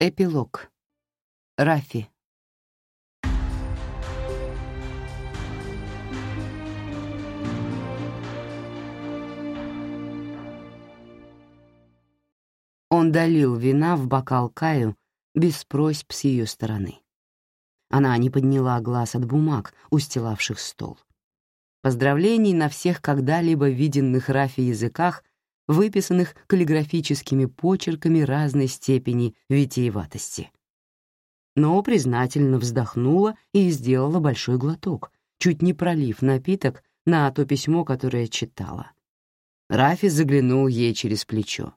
Эпилог. Рафи. Он долил вина в бокал Каю без просьб с ее стороны. Она не подняла глаз от бумаг, устилавших стол. Поздравлений на всех когда-либо виденных Рафи языках, выписанных каллиграфическими почерками разной степени витиеватости. Но признательно вздохнула и сделала большой глоток, чуть не пролив напиток на то письмо, которое читала. Рафи заглянул ей через плечо,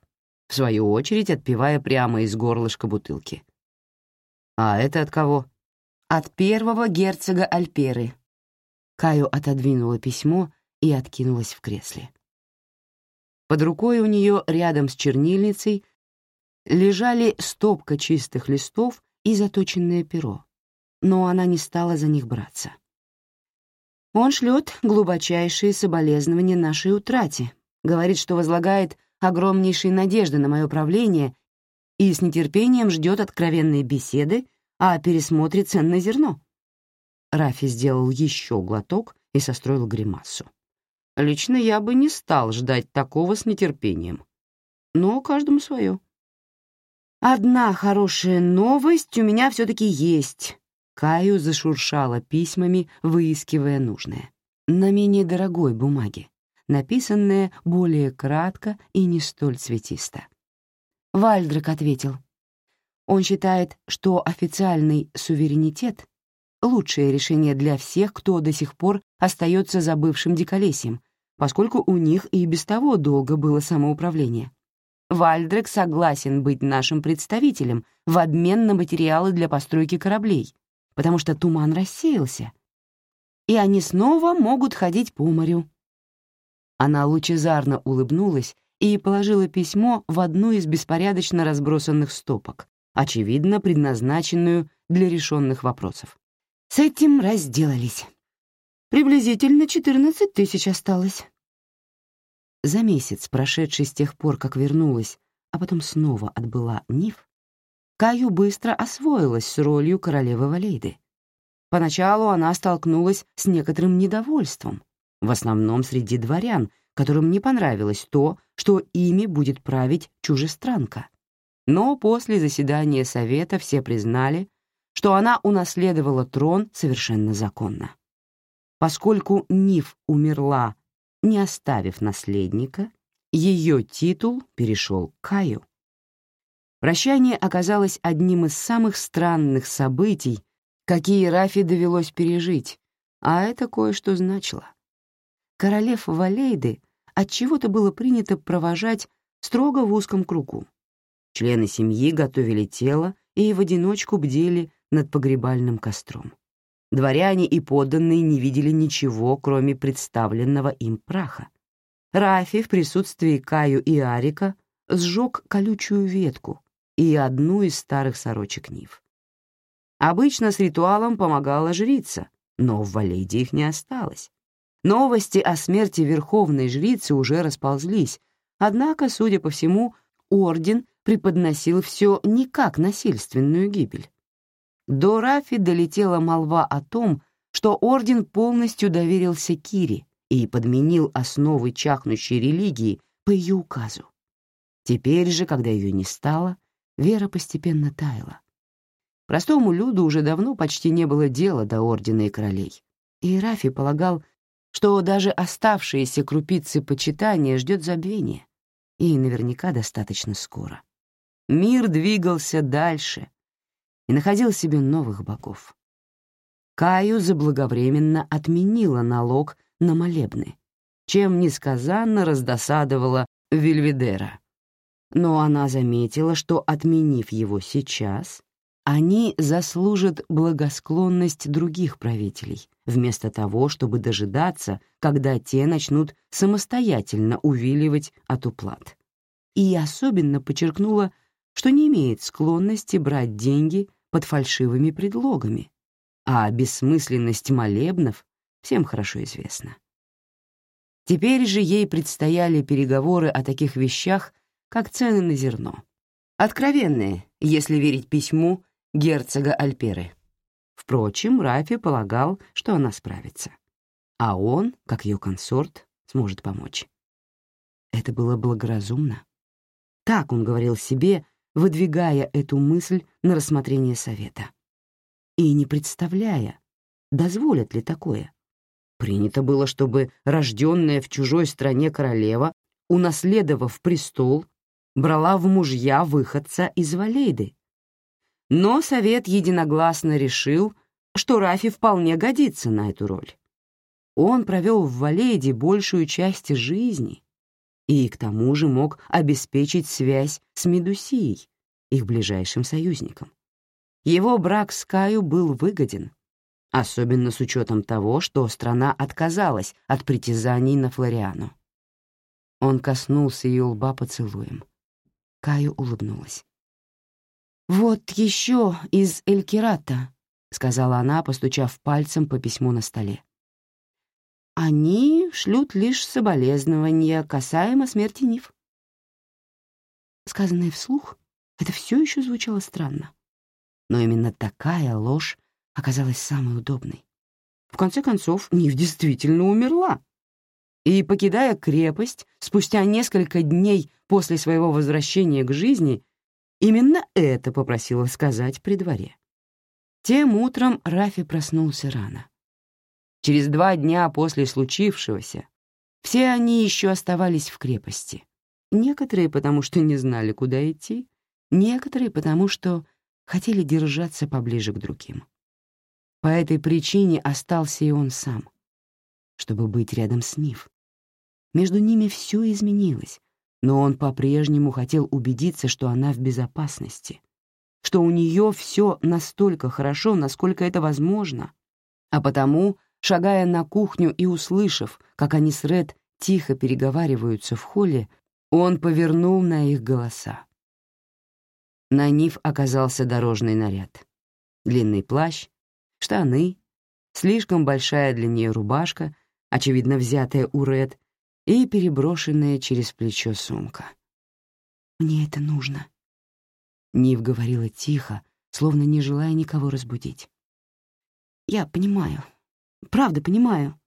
в свою очередь отпивая прямо из горлышка бутылки. «А это от кого?» от первого герцога Альперы. Каю отодвинула письмо и откинулась в кресле. Под рукой у нее рядом с чернильницей лежали стопка чистых листов и заточенное перо, но она не стала за них браться. Он шлет глубочайшие соболезнования нашей утрате, говорит, что возлагает огромнейшие надежды на мое правление и с нетерпением ждет откровенной беседы а пересмотре цен на зерно. Рафи сделал еще глоток и состроил гримасу. Лично я бы не стал ждать такого с нетерпением. Но каждому свое. «Одна хорошая новость у меня все-таки есть», — Каю зашуршала письмами, выискивая нужное. На менее дорогой бумаге, написанное более кратко и не столь цветисто. Вальдрак ответил — он считает, что официальный суверенитет — лучшее решение для всех, кто до сих пор остается забывшим диколесьем, поскольку у них и без того долго было самоуправление. Вальдрек согласен быть нашим представителем в обмен на материалы для постройки кораблей, потому что туман рассеялся, и они снова могут ходить по морю. Она лучезарно улыбнулась и положила письмо в одну из беспорядочно разбросанных стопок, очевидно предназначенную для решенных вопросов. С этим разделались. Приблизительно 14 тысяч осталось. За месяц, прошедший с тех пор, как вернулась, а потом снова отбыла Ниф, Каю быстро освоилась с ролью королевы Валейды. Поначалу она столкнулась с некоторым недовольством, в основном среди дворян, которым не понравилось то, что ими будет править чужестранка. Но после заседания Совета все признали, что она унаследовала трон совершенно законно. Поскольку Ниф умерла, не оставив наследника, ее титул перешел к Каю. Прощание оказалось одним из самых странных событий, какие Рафи довелось пережить, а это кое-что значило. Королев Валейды отчего-то было принято провожать строго в узком кругу. Члены семьи готовили тело и в одиночку бдели над погребальным костром. Дворяне и подданные не видели ничего, кроме представленного им праха. Рафи в присутствии Каю и Арика сжег колючую ветку и одну из старых сорочек Нив. Обычно с ритуалом помогала жрица, но в Валейде их не осталось. Новости о смерти верховной жрицы уже расползлись, однако, судя по всему, орден преподносил все не как насильственную гибель. До Рафи долетела молва о том, что орден полностью доверился Кире и подменил основы чахнущей религии по ее указу. Теперь же, когда ее не стало, вера постепенно таяла. Простому люду уже давно почти не было дела до ордена и королей, и Рафи полагал, что даже оставшиеся крупицы почитания ждет забвение, и наверняка достаточно скоро мир двигался дальше и находил себе новых богов. Каю заблаговременно отменила налог на молебны, чем несказанно раздосадовала Вильведера. Но она заметила, что, отменив его сейчас, они заслужат благосклонность других правителей, вместо того, чтобы дожидаться, когда те начнут самостоятельно увиливать от уплат. И особенно подчеркнула что не имеет склонности брать деньги под фальшивыми предлогами, а бессмысленность молебнов всем хорошо известна. Теперь же ей предстояли переговоры о таких вещах, как цены на зерно. Откровенные, если верить письму герцога Альперы. Впрочем, Рафи полагал, что она справится. А он, как ее консорт, сможет помочь. Это было благоразумно. Так он говорил себе, выдвигая эту мысль на рассмотрение совета. И не представляя, дозволят ли такое. Принято было, чтобы рожденная в чужой стране королева, унаследовав престол, брала в мужья выходца из Валейды. Но совет единогласно решил, что Рафи вполне годится на эту роль. Он провел в Валейде большую часть жизни и к тому же мог обеспечить связь с Медусией, их ближайшим союзником. Его брак с Каю был выгоден, особенно с учетом того, что страна отказалась от притязаний на Флориану. Он коснулся ее лба поцелуем. Каю улыбнулась. «Вот еще из Элькирата», — сказала она, постучав пальцем по письму на столе. «Они шлют лишь соболезнования касаемо смерти Нив». Сказанное вслух, это все еще звучало странно. Но именно такая ложь оказалась самой удобной. В конце концов, Нив действительно умерла. И, покидая крепость, спустя несколько дней после своего возвращения к жизни, именно это попросила сказать при дворе. Тем утром Рафи проснулся рано. Через два дня после случившегося все они еще оставались в крепости. Некоторые потому, что не знали, куда идти, некоторые потому, что хотели держаться поближе к другим. По этой причине остался и он сам, чтобы быть рядом с Нив. Между ними все изменилось, но он по-прежнему хотел убедиться, что она в безопасности, что у нее все настолько хорошо, насколько это возможно, а потому, шагая на кухню и услышав, как они с Ред тихо переговариваются в холле, он повернул на их голоса. На Нив оказался дорожный наряд. Длинный плащ, штаны, слишком большая для нее рубашка, очевидно взятая у Ред, и переброшенная через плечо сумка. «Мне это нужно», — Нив говорила тихо, словно не желая никого разбудить. «Я понимаю, правда понимаю».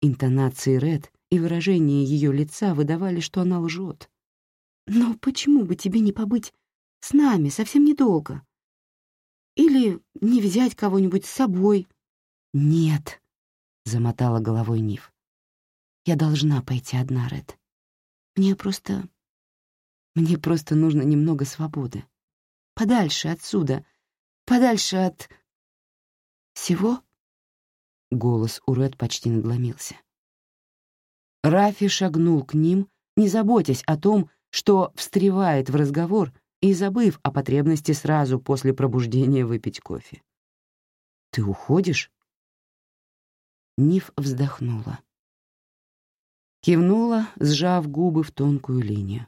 Интонации Ред и выражение ее лица выдавали, что она лжет. «Но почему бы тебе не побыть с нами совсем недолго? Или не взять кого-нибудь с собой?» «Нет», — замотала головой Нив. Я должна пойти одна, Ред. Мне просто... Мне просто нужно немного свободы. Подальше отсюда. Подальше от... Всего? Голос у Ред почти надломился. Рафи шагнул к ним, не заботясь о том, что встревает в разговор и забыв о потребности сразу после пробуждения выпить кофе. «Ты уходишь?» Ниф вздохнула. Кивнула, сжав губы в тонкую линию.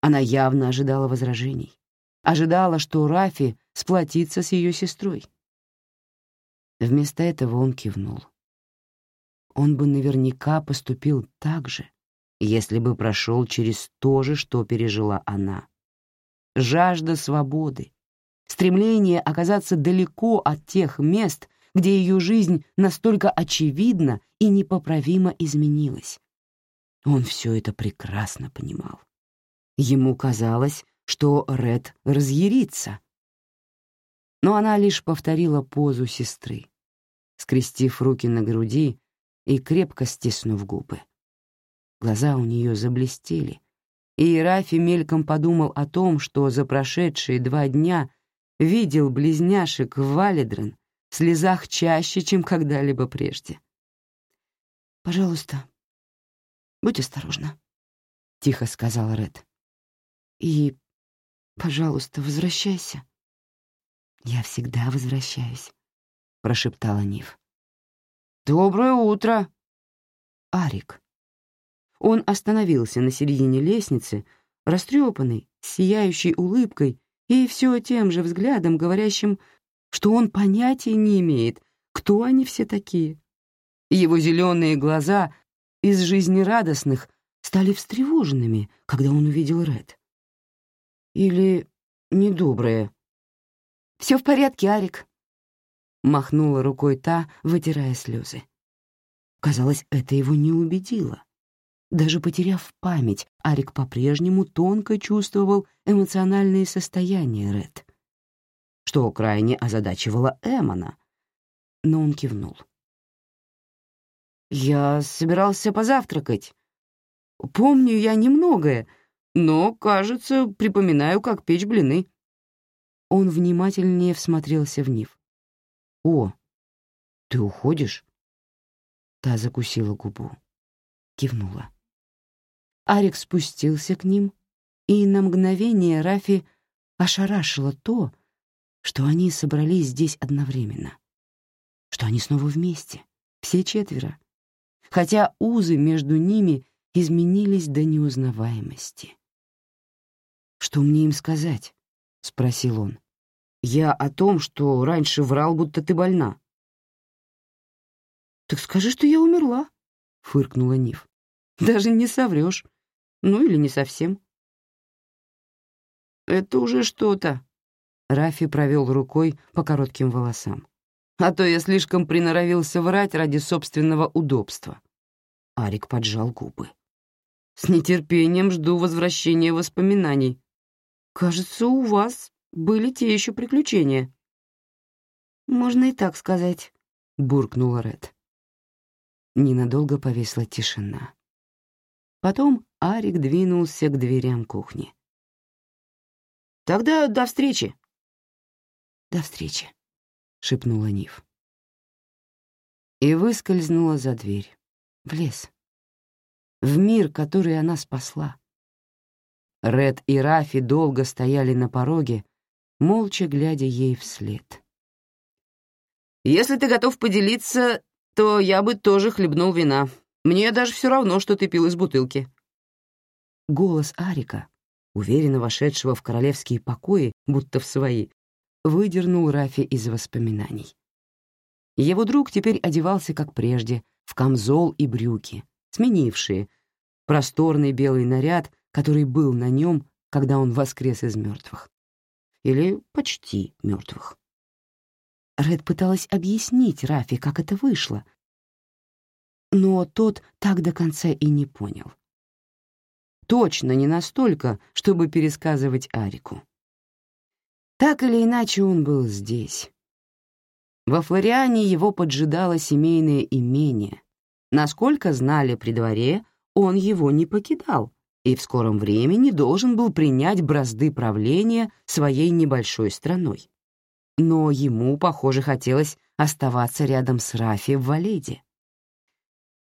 Она явно ожидала возражений. Ожидала, что Рафи сплотится с ее сестрой. Вместо этого он кивнул. Он бы наверняка поступил так же, если бы прошел через то же, что пережила она. Жажда свободы, стремление оказаться далеко от тех мест, где ее жизнь настолько очевидно и непоправимо изменилась. Он все это прекрасно понимал. Ему казалось, что Ред разъярится. Но она лишь повторила позу сестры, скрестив руки на груди и крепко стиснув губы. Глаза у нее заблестели, и Рафи мельком подумал о том, что за прошедшие два дня видел близняшек Валидрен в слезах чаще, чем когда-либо прежде. «Пожалуйста, Будь осторожна», — тихо сказал Ред. «И, пожалуйста, возвращайся». «Я всегда возвращаюсь», — прошептала Нив. «Доброе утро!» Арик. Он остановился на середине лестницы, растрепанный, с сияющей улыбкой и все тем же взглядом, говорящим, что он понятия не имеет, кто они все такие. Его зеленые глаза из жизнерадостных стали встревоженными, когда он увидел Ред. Или недоброе?» «Все в порядке, Арик», — махнула рукой та, вытирая слезы. Казалось, это его не убедило. Даже потеряв память, Арик по-прежнему тонко чувствовал эмоциональные состояния Ред, что крайне озадачивало Эмона, но он кивнул. «Я собирался позавтракать. Помню я немногое, но, кажется, припоминаю, как печь блины». Он внимательнее всмотрелся в Нив. «О, ты уходишь?» Та закусила губу, кивнула. Арик спустился к ним, и на мгновение Рафи ошарашило то, что они собрались здесь одновременно, что они снова вместе, все четверо, хотя узы между ними изменились до неузнаваемости. «Что мне им сказать?» — спросил он. «Я о том, что раньше врал, будто ты больна». «Так скажи, что я умерла», — фыркнула Нив. «Даже не соврешь. Ну или не совсем». «Это уже что-то», — Рафи провел рукой по коротким волосам. «А то я слишком приноровился врать ради собственного удобства». Арик поджал губы. «С нетерпением жду возвращения воспоминаний. Кажется, у вас были те еще приключения». «Можно и так сказать», — буркнула Ред. Ненадолго повисла тишина. Потом Арик двинулся к дверям кухни. «Тогда до встречи!» «До встречи», — шепнула Нив. И выскользнула за дверь, в лес, в мир, который она спасла. Ред и Рафи долго стояли на пороге, молча глядя ей вслед. «Если ты готов поделиться, то я бы тоже хлебнул вина. Мне даже все равно, что ты пил из бутылки». Голос Арика, уверенно вошедшего в королевские покои, будто в свои, выдернул Рафи из воспоминаний. Его друг теперь одевался, как прежде, в камзол и брюки, сменившие просторный белый наряд, который был на нем, когда он воскрес из мертвых. Или почти мертвых. Ред пыталась объяснить Рафи, как это вышло, но тот так до конца и не понял. Точно не настолько, чтобы пересказывать Арику. Так или иначе он был здесь. Во Флориане его поджидало семейное имение. Насколько знали при дворе, он его не покидал и в скором времени должен был принять бразды правления своей небольшой страной но ему, похоже, хотелось оставаться рядом с Рафи в Валеде.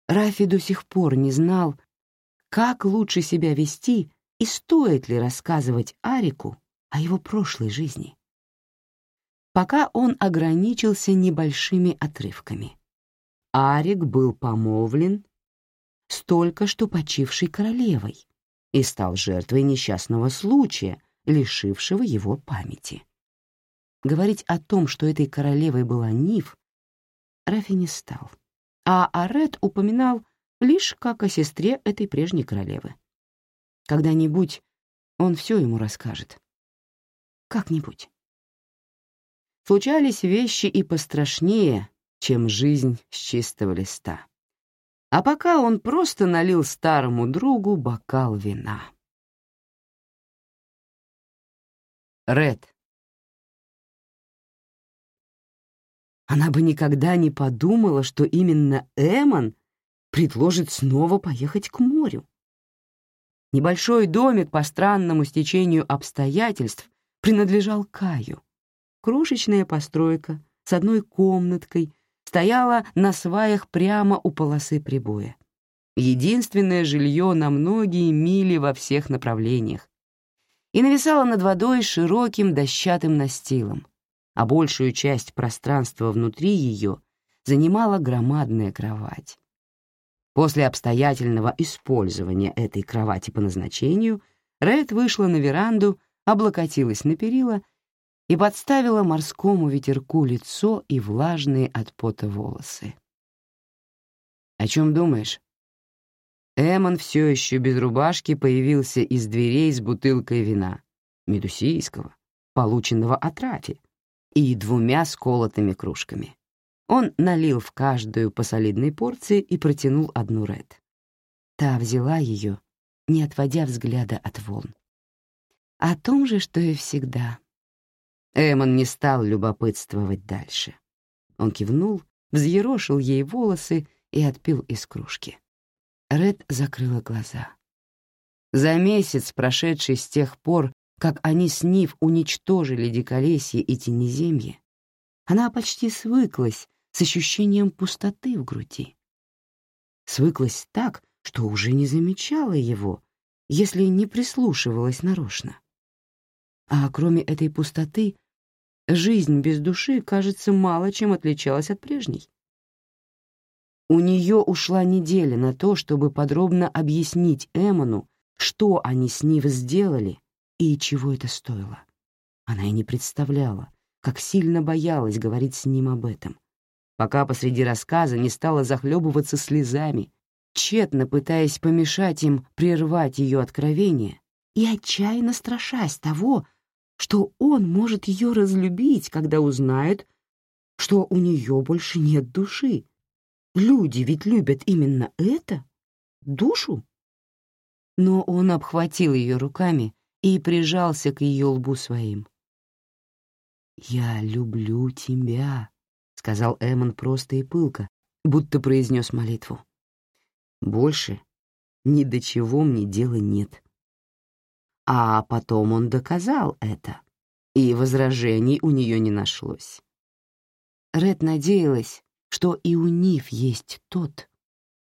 Рафи до сих пор не знал, как лучше себя вести и стоит ли рассказывать Арику о его прошлой жизни. Пока он ограничился небольшими отрывками. Арик был помолвлен с только что почившей королевой и стал жертвой несчастного случая, лишившего его памяти. Говорить о том, что этой королевой была Нив, Рафи не стал, а Арет упоминал лишь как о сестре этой прежней королевы. Когда-нибудь он все ему расскажет. Как-нибудь. Случались вещи и пострашнее, чем жизнь с чистого листа. А пока он просто налил старому другу бокал вина. Ред. Она бы никогда не подумала, что именно Эмон предложит снова поехать к морю. Небольшой домик по странному стечению обстоятельств принадлежал Каю. Крошечная постройка с одной комнаткой стояла на сваях прямо у полосы прибоя. Единственное жилье на многие мили во всех направлениях. И нависала над водой широким дощатым настилом, а большую часть пространства внутри ее занимала громадная кровать. После обстоятельного использования этой кровати по назначению Ред вышла на веранду, облокотилась на перила и подставила морскому ветерку лицо и влажные от пота волосы. «О чем думаешь?» Эмон все еще без рубашки появился из дверей с бутылкой вина. медусийского, полученного от Рафи, и двумя сколотыми кружками. Он налил в каждую по солидной порции и протянул одну Ред. Та взяла ее, не отводя взгляда от волн. О том же, что и всегда. Эмон не стал любопытствовать дальше. Он кивнул, взъерошил ей волосы и отпил из кружки. Ред закрыла глаза. За месяц, прошедший с тех пор, как они с Нив уничтожили диколесье и тенеземье, она почти свыклась с ощущением пустоты в груди. Свыклась так, что уже не замечала его, если не прислушивалась нарочно. А кроме этой пустоты, жизнь без души, кажется, мало чем отличалась от прежней. У нее ушла неделя на то, чтобы подробно объяснить Эмону, что они с Нив сделали и чего это стоило. Она и не представляла, как сильно боялась говорить с ним об этом, пока посреди рассказа не стала захлебываться слезами, тщетно пытаясь помешать им прервать ее откровение и отчаянно страшась того, что он может ее разлюбить, когда узнает, что у нее больше нет души. Люди ведь любят именно это — душу. Но он обхватил ее руками и прижался к ее лбу своим. «Я люблю тебя», — сказал Эммон просто и пылко, будто произнес молитву. «Больше ни до чего мне дела нет». А потом он доказал это, и возражений у нее не нашлось. Ред надеялась, что и у Нив есть тот,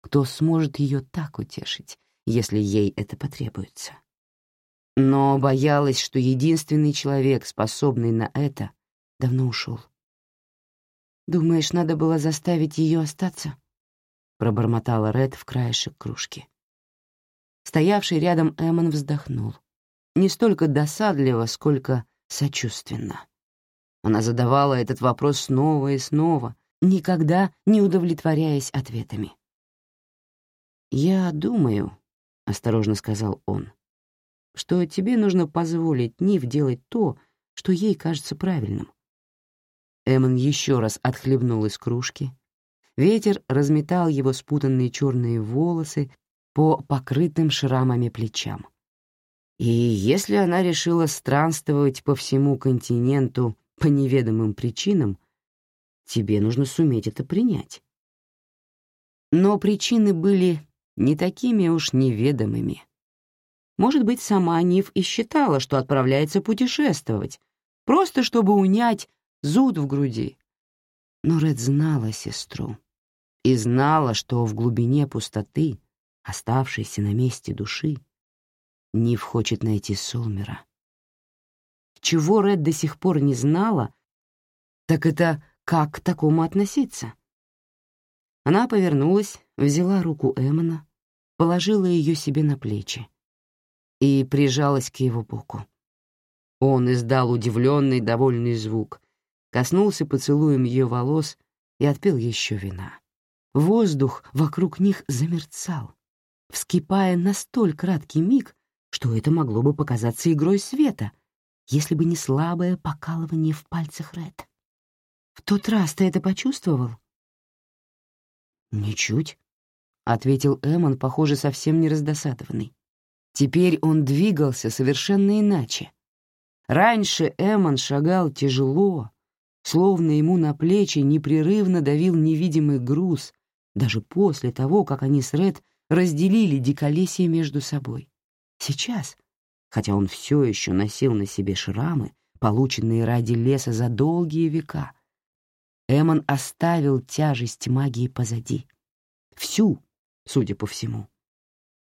кто сможет ее так утешить, если ей это потребуется. Но боялась, что единственный человек, способный на это, давно ушел. «Думаешь, надо было заставить ее остаться?» — пробормотала Ред в краешек кружки. Стоявший рядом Эммон вздохнул не столько досадливо, сколько сочувственно. Она задавала этот вопрос снова и снова, никогда не удовлетворяясь ответами. «Я думаю», — осторожно сказал он, «что тебе нужно позволить Нив делать то, что ей кажется правильным». Эммон еще раз отхлебнул из кружки. Ветер разметал его спутанные черные волосы по покрытым шрамами плечам. И если она решила странствовать по всему континенту по неведомым причинам, тебе нужно суметь это принять. Но причины были не такими уж неведомыми. Может быть, сама Нив и считала, что отправляется путешествовать, просто чтобы унять зуд в груди. Но Ред знала сестру и знала, что в глубине пустоты, оставшейся на месте души, Нив хочет найти Солмера. Чего Ред до сих пор не знала, так это как к такому относиться. Она повернулась, взяла руку Эммона, положила ее себе на плечи и прижалась к его боку. Он издал удивленный, довольный звук, коснулся поцелуем ее волос и отпил еще вина. Воздух вокруг них замерцал, вскипая на столь краткий миг, что это могло бы показаться игрой света, если бы не слабое покалывание в пальцах Ред. «В тот раз ты это почувствовал?» «Ничуть», — ответил Эмон, похоже, совсем не раздосадованный. Теперь он двигался совершенно иначе. Раньше Эмон шагал тяжело, словно ему на плечи непрерывно давил невидимый груз, даже после того, как они с Ред разделили диколесье между собой. Сейчас, хотя он все еще носил на себе шрамы, полученные ради леса за долгие века, Эмон оставил тяжесть магии позади. Всю, судя по всему.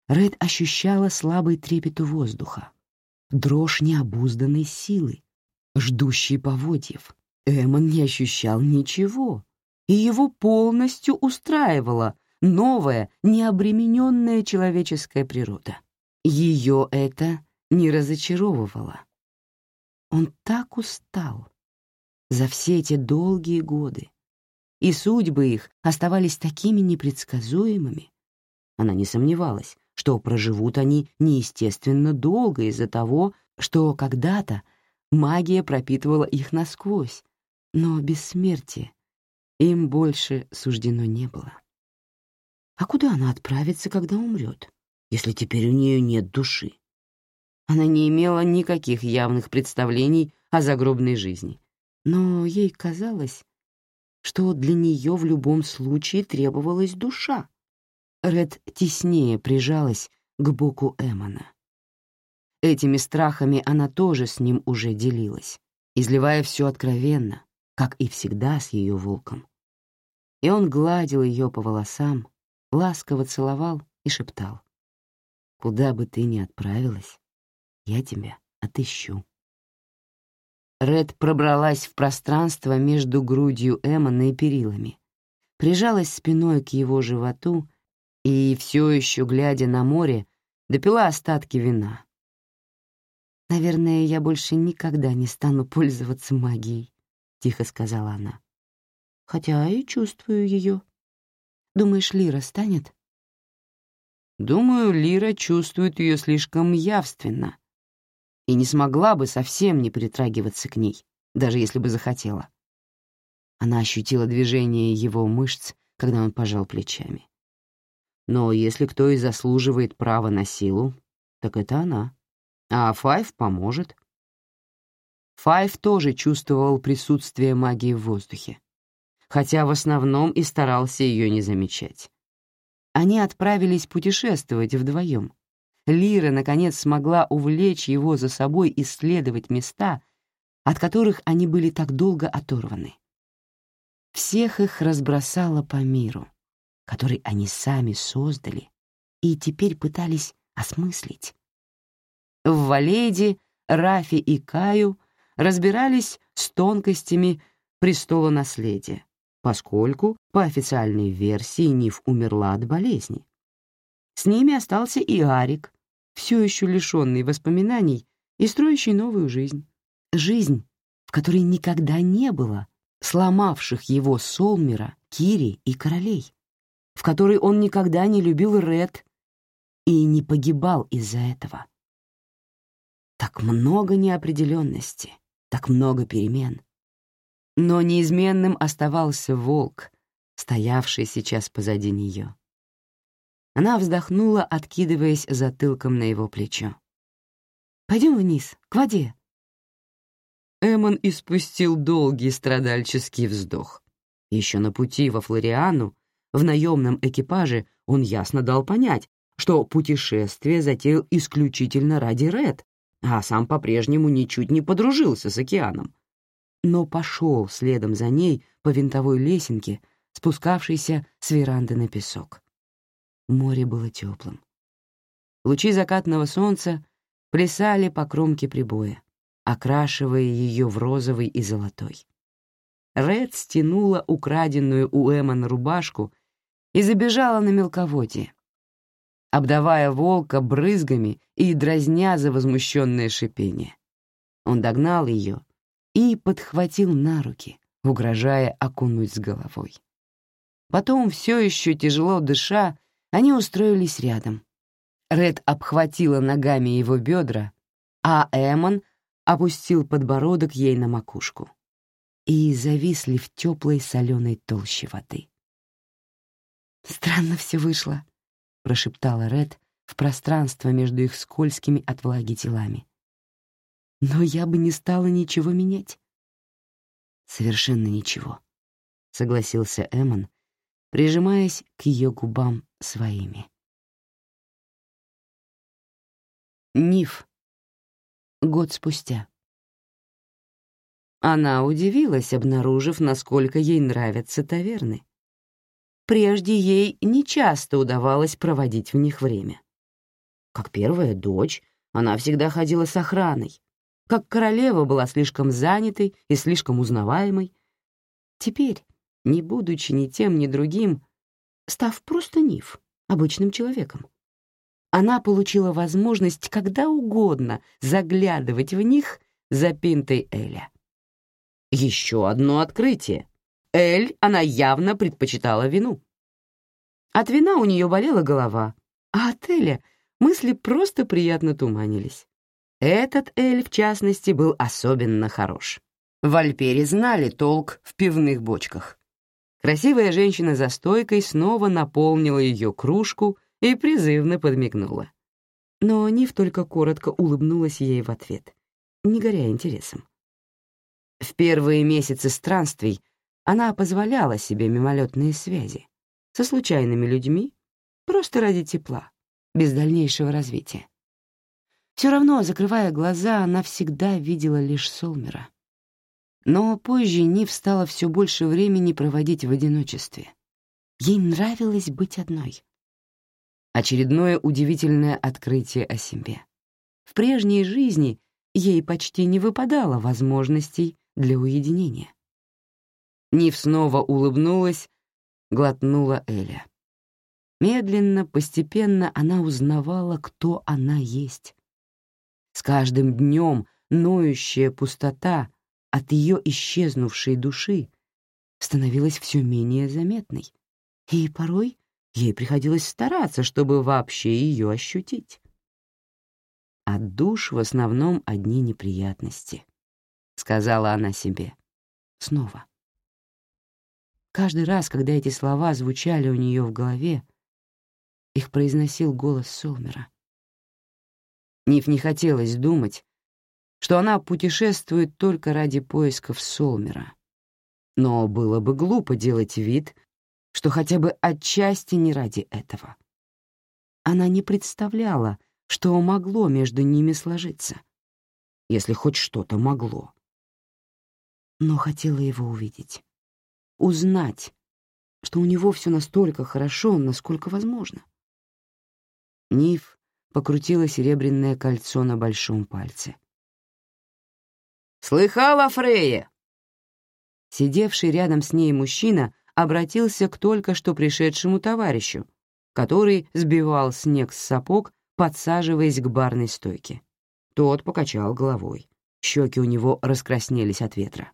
Ред ощущала слабый трепет воздуха, дрожь необузданной силы, ждущей поводьев. Эмон не ощущал ничего, и его полностью устраивала новая, необремененная человеческая природа. Ее это не разочаровывало. Он так устал за все эти долгие годы, и судьбы их оставались такими непредсказуемыми. Она не сомневалась, что проживут они неестественно долго из-за того, что когда-то магия пропитывала их насквозь, но бессмертие им больше суждено не было. А куда она отправится, когда умрет, если теперь у нее нет души? Она не имела никаких явных представлений о загробной жизни, но ей казалось, что для нее в любом случае требовалась душа. Ред теснее прижалась к боку Эмона. Этими страхами она тоже с ним уже делилась, изливая все откровенно, как и всегда с ее волком. И он гладил ее по волосам, ласково целовал и шептал. «Куда бы ты ни отправилась, я тебя отыщу». Ред пробралась в пространство между грудью Эммона и перилами, прижалась спиной к его животу и, все еще глядя на море, допила остатки вина. «Наверное, я больше никогда не стану пользоваться магией», — тихо сказала она. «Хотя и чувствую ее. Думаешь, Лира станет?» «Думаю, Лира чувствует ее слишком явственно и не смогла бы совсем не притрагиваться к ней, даже если бы захотела». Она ощутила движение его мышц, когда он пожал плечами. «Но если кто и заслуживает права на силу, так это она. А Файв поможет». Файв тоже чувствовал присутствие магии в воздухе хотя в основном и старался ее не замечать. Они отправились путешествовать вдвоем. Лира, наконец, смогла увлечь его за собой исследовать места, от которых они были так долго оторваны. Всех их разбросало по миру, который они сами создали и теперь пытались осмыслить. В Валейде Рафи и Каю разбирались с тонкостями престола наследия, поскольку, по официальной версии, Ниф умерла от болезни. С ними остался и Арик, все еще лишенный воспоминаний и строящий новую жизнь. Жизнь, в которой никогда не было сломавших его Солмера, Кири и королей, в которой он никогда не любил Ред и не погибал из-за этого. Так много неопределенности, так много перемен. Но неизменным оставался волк, стоявший сейчас позади нее. Она вздохнула, откидываясь затылком на его плечо. «Пойдем вниз, к воде». Эмон испустил долгий страдальческий вздох. Еще на пути во Флориану, в наемном экипаже, он ясно дал понять, что путешествие затеял исключительно ради Ред, а сам по-прежнему ничуть не подружился с океаном но пошел следом за ней по винтовой лесенке, спускавшейся с веранды на песок. Море было теплым. Лучи закатного солнца плясали по кромке прибоя, окрашивая ее в розовый и золотой. Ред стянула украденную у Эммона рубашку и забежала на мелководье, обдавая волка брызгами и дразня за возмущенное шипение. Он догнал ее и подхватил на руки, угрожая окунуть с головой. Потом, все еще тяжело дыша, они устроились рядом. Ред обхватила ногами его бедра, а Эмон опустил подбородок ей на макушку. И зависли в теплой соленой толще воды. «Странно все вышло», — прошептала Ред в пространство между их скользкими от влаги телами. Но я бы не стала ничего менять. Совершенно ничего, согласился Эмон, прижимаясь к ее губам своими. Ниф. Год спустя. Она удивилась, обнаружив, насколько ей нравятся таверны. Прежде ей нечасто удавалось проводить в них время. Как первая дочь, она всегда ходила с охраной, как королева была слишком занятой и слишком узнаваемой. Теперь, не будучи ни тем, ни другим, став просто Ниф, обычным человеком, она получила возможность когда угодно заглядывать в них за пинтой Эля. Еще одно открытие. Эль она явно предпочитала вину. От вина у нее болела голова, а от Эля мысли просто приятно туманились. Этот эль, в частности, был особенно хорош. В Альпере знали толк в пивных бочках. Красивая женщина за стойкой снова наполнила ее кружку и призывно подмигнула. Но Нив только коротко улыбнулась ей в ответ, не горя интересом. В первые месяцы странствий она позволяла себе мимолетные связи со случайными людьми просто ради тепла, без дальнейшего развития. Все равно, закрывая глаза, она всегда видела лишь Солмера. Но позже Нив стала все больше времени проводить в одиночестве. Ей нравилось быть одной. Очередное удивительное открытие о себе. В прежней жизни ей почти не выпадало возможностей для уединения. Нив снова улыбнулась, глотнула Эля. Медленно, постепенно она узнавала, кто она есть. С каждым днем ноющая пустота от ее исчезнувшей души становилась все менее заметной, и порой ей приходилось стараться, чтобы вообще ее ощутить. От душ в основном одни неприятности, — сказала она себе. Снова. Каждый раз, когда эти слова звучали у нее в голове, их произносил голос Солмера. Ниф не хотелось думать, что она путешествует только ради поисков Солмера. Но было бы глупо делать вид, что хотя бы отчасти не ради этого. Она не представляла, что могло между ними сложиться, если хоть что-то могло. Но хотела его увидеть, узнать, что у него все настолько хорошо, насколько возможно. Ниф покрутила серебряное кольцо на большом пальце. «Слыхала, Фрея?» Сидевший рядом с ней мужчина обратился к только что пришедшему товарищу, который сбивал снег с сапог, подсаживаясь к барной стойке. Тот покачал головой. Щеки у него раскраснелись от ветра.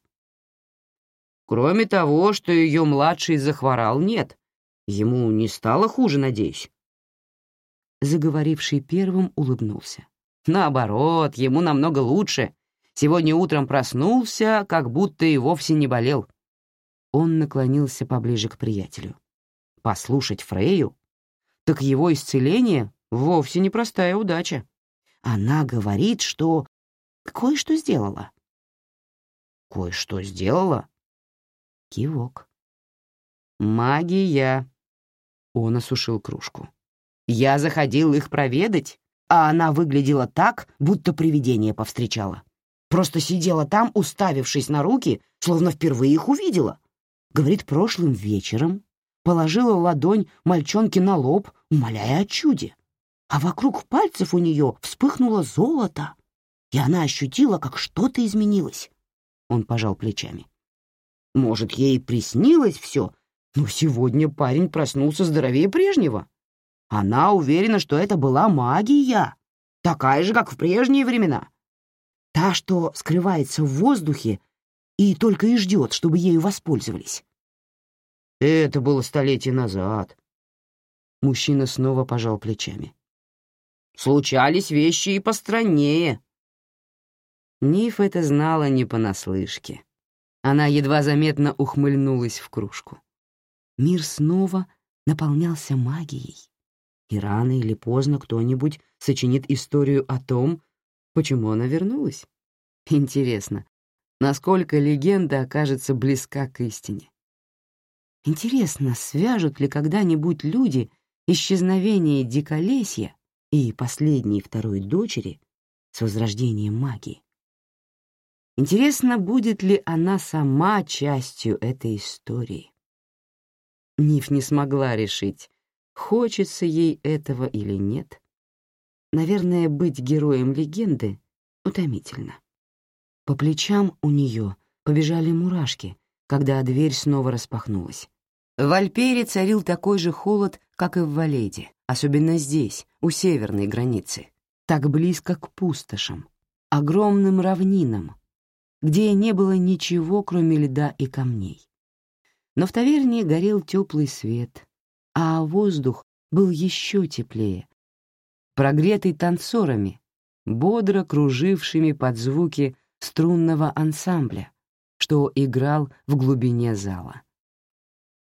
Кроме того, что ее младший захворал, нет. Ему не стало хуже, надеюсь. Заговоривший первым улыбнулся. Наоборот, ему намного лучше. Сегодня утром проснулся, как будто и вовсе не болел. Он наклонился поближе к приятелю. Послушать Фрейю? Так его исцеление вовсе не простая удача. Она говорит, что кое-что сделала. Кое-что сделала? Кивок. Магия. Он осушил кружку. Я заходил их проведать, а она выглядела так, будто привидение повстречала. Просто сидела там, уставившись на руки, словно впервые их увидела. Говорит, прошлым вечером положила ладонь мальчонке на лоб, умоляя о чуде. А вокруг пальцев у нее вспыхнуло золото, и она ощутила, как что-то изменилось. Он пожал плечами. Может, ей приснилось все, но сегодня парень проснулся здоровее прежнего. Она уверена, что это была магия, такая же, как в прежние времена. Та, что скрывается в воздухе и только и ждет, чтобы ею воспользовались. Это было столетия назад. Мужчина снова пожал плечами. Случались вещи и постраннее. Ниф это знала не понаслышке. Она едва заметно ухмыльнулась в кружку. Мир снова наполнялся магией и рано или поздно кто-нибудь сочинит историю о том, почему она вернулась. Интересно, насколько легенда окажется близка к истине. Интересно, свяжут ли когда-нибудь люди исчезновение Диколесья и последней второй дочери с возрождением магии? Интересно, будет ли она сама частью этой истории? Ниф не смогла решить, хочется ей этого или нет. Наверное, быть героем легенды утомительно. По плечам у нее побежали мурашки, когда дверь снова распахнулась. В Альпере царил такой же холод, как и в Валейде, особенно здесь, у северной границы, так близко к пустошам, огромным равнинам, где не было ничего, кроме льда и камней. Но в таверне горел теплый свет, а воздух был еще теплее, прогретый танцорами, бодро кружившими под звуки струнного ансамбля, что играл в глубине зала.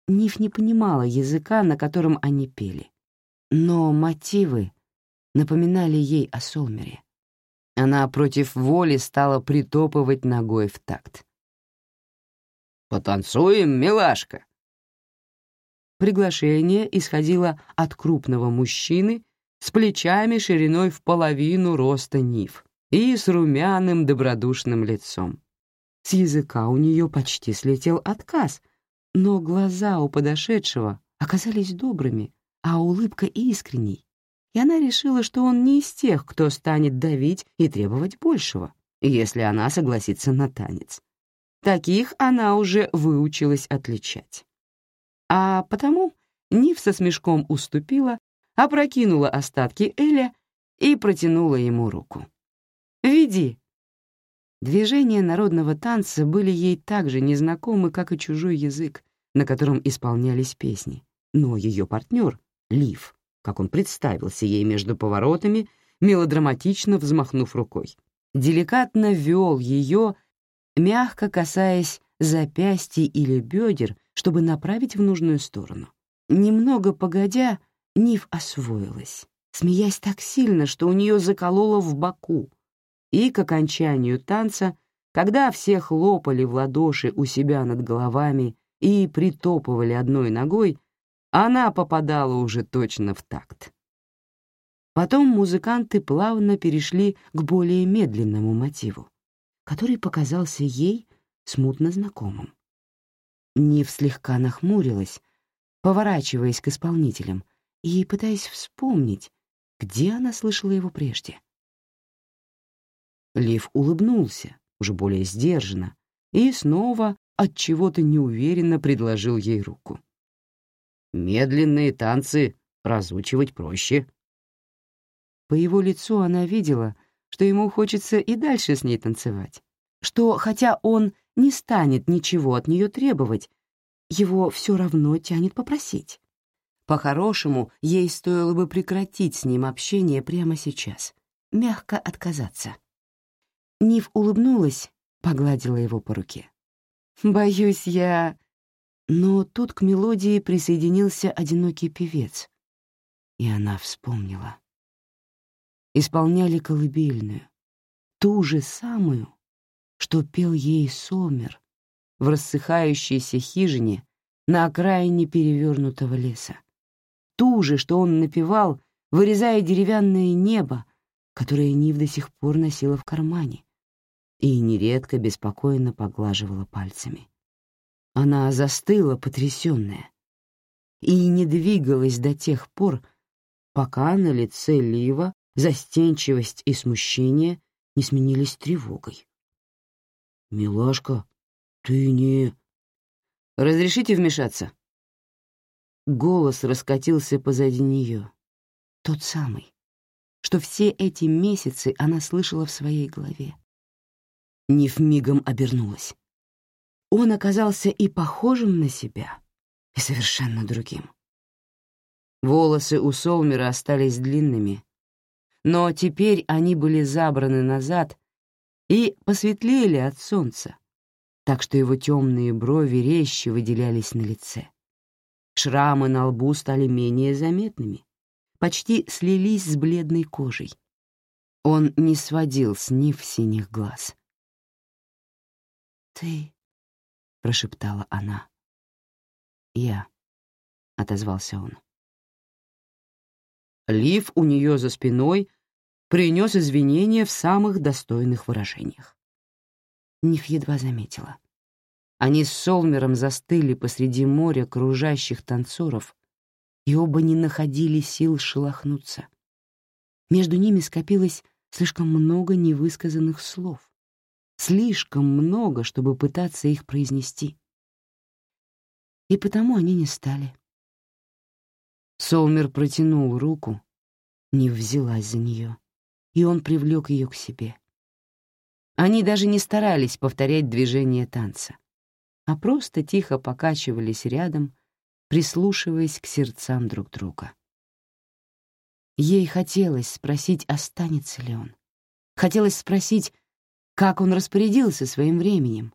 Ниф не понимала языка, на котором они пели, но мотивы напоминали ей о Солмере. Она против воли стала притопывать ногой в такт. «Потанцуем, милашка!» Приглашение исходило от крупного мужчины с плечами шириной в половину роста Нив и с румяным добродушным лицом. С языка у нее почти слетел отказ, но глаза у подошедшего оказались добрыми, а улыбка искренней, и она решила, что он не из тех, кто станет давить и требовать большего, если она согласится на танец. Таких она уже выучилась отличать. А потому Нив со смешком уступила, опрокинула остатки Эля и протянула ему руку. «Веди». Движения народного танца были ей так же незнакомы, как и чужой язык, на котором исполнялись песни. Но ее партнер, Лив, как он представился ей между поворотами, мелодраматично взмахнув рукой. Деликатно вел ее, мягко касаясь запястья или бедер, чтобы направить в нужную сторону. Немного погодя, Нив освоилась, смеясь так сильно, что у нее закололо в боку. И к окончанию танца, когда все хлопали в ладоши у себя над головами и притопывали одной ногой, она попадала уже точно в такт. Потом музыканты плавно перешли к более медленному мотиву, который показался ей смутно знакомым. Нив слегка нахмурилась, поворачиваясь к исполнителям и пытаясь вспомнить, где она слышала его прежде. Лив улыбнулся, уже более сдержанно, и снова от чего-то неуверенно предложил ей руку. Медленные танцы разучивать проще. По его лицу она видела, что ему хочется и дальше с ней танцевать, что, хотя он не станет ничего от нее требовать, его все равно тянет попросить. По-хорошему, ей стоило бы прекратить с ним общение прямо сейчас, мягко отказаться. Нив улыбнулась, погладила его по руке. «Боюсь, я но тут к мелодии присоединился одинокий певец, и она вспомнила. Исполняли колыбельную, ту же самую, что пел ей Сомер в рассыхающейся хижине на окраине перевернутого леса. Ту же, что он напевал, вырезая деревянное небо, которое Нив до сих пор носила в кармане и нередко беспокойно поглаживала пальцами. Она застыла, потрясённая, и не двигалась до тех пор, пока на лице Лива застенчивость и смущение не сменились тревогой. «Милашка, ты не...» «Разрешите вмешаться?» Голос раскатился позади неё, тот самый, что все эти месяцы она слышала в своей голове. Ниф мигом обернулась он оказался и похожим на себя, и совершенно другим. Волосы у Солмера остались длинными, но теперь они были забраны назад и посветлели от солнца, так что его темные брови резче выделялись на лице. Шрамы на лбу стали менее заметными, почти слились с бледной кожей. Он не сводил с Нив синих глаз. «Ты — прошептала она. «Я», — отозвался он. Лив у нее за спиной принес извинения в самых достойных выражениях. Ниф едва заметила. Они с Солмером застыли посреди моря кружащих танцоров, и оба не находили сил шелохнуться. Между ними скопилось слишком много невысказанных слов слишком много, чтобы пытаться их произнести. И потому они не стали. Солмер протянул руку, не взялась за нее, и он привлек ее к себе. Они даже не старались повторять движение танца, а просто тихо покачивались рядом, прислушиваясь к сердцам друг друга. Ей хотелось спросить, останется ли он, Хотелось спросить, как он распорядился своим временем.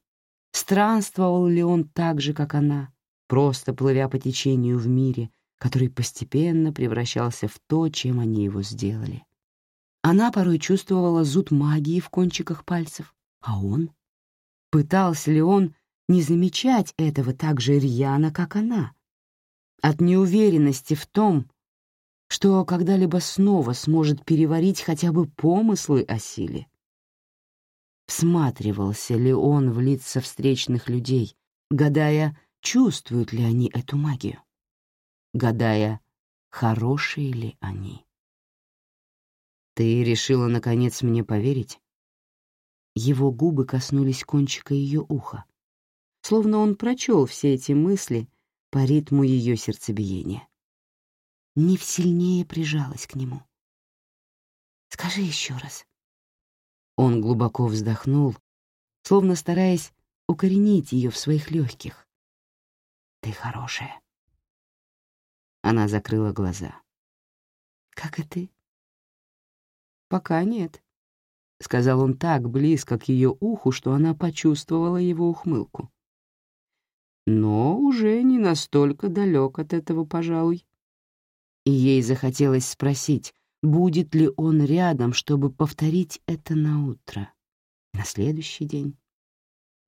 Странствовал ли он так же, как она, просто плывя по течению в мире, который постепенно превращался в то, чем они его сделали. Она порой чувствовала зуд магии в кончиках пальцев, а он? Пытался ли он не замечать этого так же рьяно, как она? От неуверенности в том, что когда-либо снова сможет переварить хотя бы помыслы о силе. Всматривался ли он в лица встречных людей, гадая, чувствуют ли они эту магию, гадая, хорошие ли они. «Ты решила, наконец, мне поверить?» Его губы коснулись кончика ее уха, словно он прочел все эти мысли по ритму ее сердцебиения. Нив сильнее прижалась к нему. «Скажи еще раз». Он глубоко вздохнул, словно стараясь укоренить ее в своих легких. «Ты хорошая». Она закрыла глаза. «Как и ты?» «Пока нет», — сказал он так близко к ее уху, что она почувствовала его ухмылку. «Но уже не настолько далек от этого, пожалуй». И ей захотелось спросить, будет ли он рядом, чтобы повторить это на утро, на следующий день.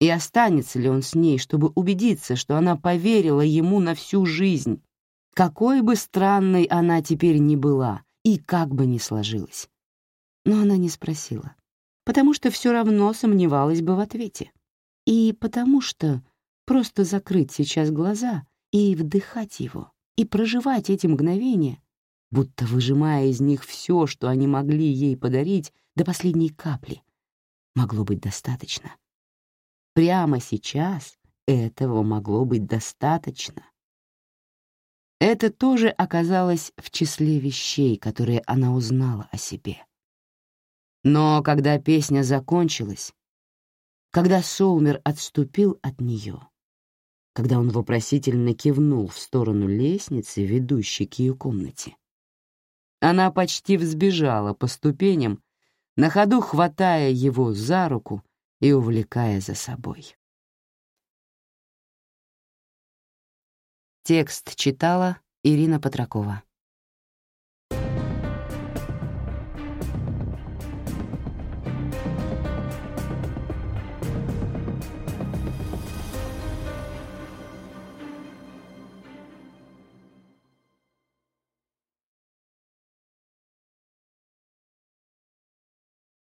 И останется ли он с ней, чтобы убедиться, что она поверила ему на всю жизнь, какой бы странной она теперь ни была и как бы ни сложилась. Но она не спросила, потому что все равно сомневалась бы в ответе. И потому что просто закрыть сейчас глаза и вдыхать его, и проживать эти мгновения, будто выжимая из них все, что они могли ей подарить до последней капли, могло быть достаточно. Прямо сейчас этого могло быть достаточно. Это тоже оказалось в числе вещей, которые она узнала о себе. Но когда песня закончилась, когда Солмер отступил от нее, когда он вопросительно кивнул в сторону лестницы, ведущей к ее комнате, она почти взбежала по ступеням, на ходу хватая его за руку и увлекая за собой. Текст читала Ирина Патракова.